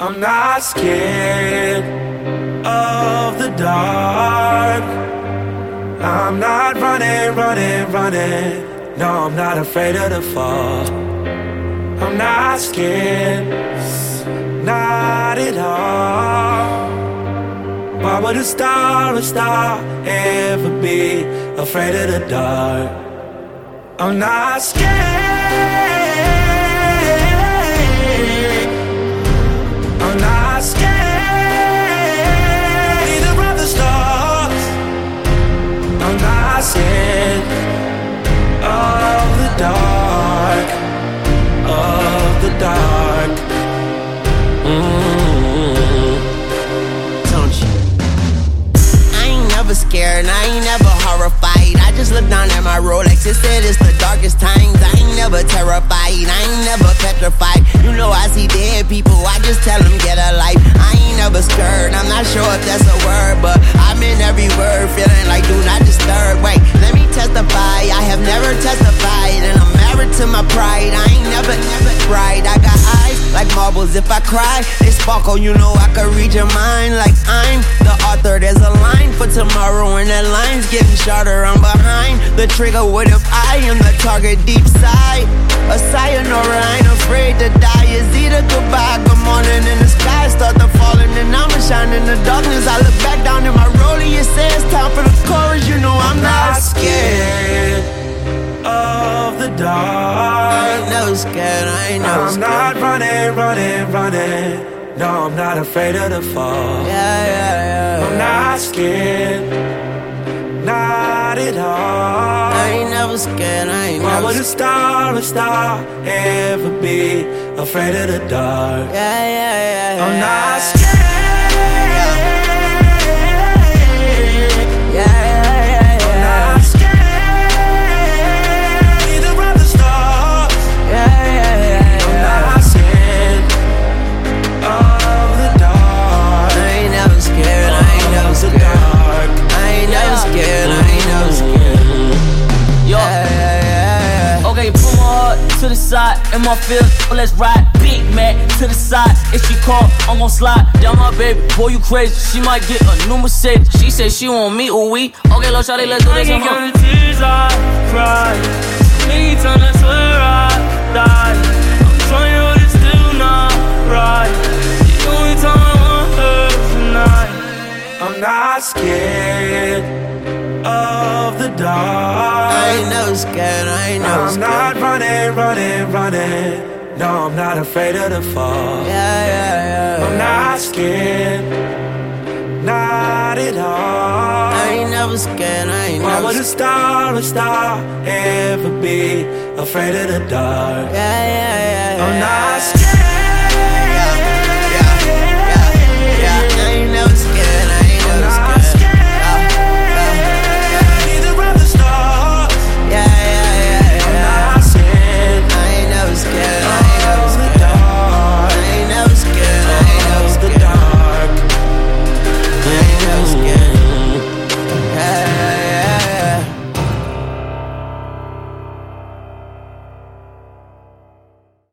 I'm not scared of the dark. I'm not running, running, running. No, I'm not afraid of the fall. I'm not scared, not at all. Why would a star, a star, ever be afraid of the dark? I'm not scared. Scared, and I ain't never horrified. I just look down at my Rolex, it said it's the darkest times. I ain't never terrified, I ain't never petrified. You know I see dead people, I just tell them get a life. I ain't never scared, I'm not sure if that's a word, but I'm in every word, feeling like do not disturb. Wait, let me testify, I have never testified, and I'm married to my pride. I ain't never, never cried. I got eyes like marbles. If I cry, they sparkle. You know I can read your mind like I'm the author. There's a line for tomorrow, and that line's getting shorter. I'm behind the trigger. What if I am the target deep side? A sayonara, I ain't afraid to die. Is either goodbye, good morning, and the sky start to falling, and I'ma shine in the darkness. I look back down at my rollie, it says time for the chorus. You know I'm not scared. of the dark. I ain't never scared. I ain't never I'm scared. not running, running, running. No, I'm not afraid of the fall. Yeah, yeah. I'm not scared, not at all. I ain't never scared. I ain't Why never would a star, a star, ever be afraid of the dark? Yeah, yeah, yeah, yeah. I'm not to the side In my feel. Oh, let's ride. Big Mac to the side. If she call, I'm gon' slide down my baby. Boy, you crazy. She might get a new Mercedes. She said she want me, ooh we. Okay, little shawty, let's do I this. can huh? count the tears I cry. Many times I swear I died. I'm trying, but it's still not right. The only time I want her tonight. I'm not scared of the dark. Ain't never scared. I ain't never I'm not running, running, running. No, I'm not afraid of the fall. Yeah, yeah, yeah. I'm not scared, not at all. I ain't never scared. I ain't Why never would a star, a star, ever be afraid of the dark? Yeah, yeah, yeah, yeah. I'm not scared.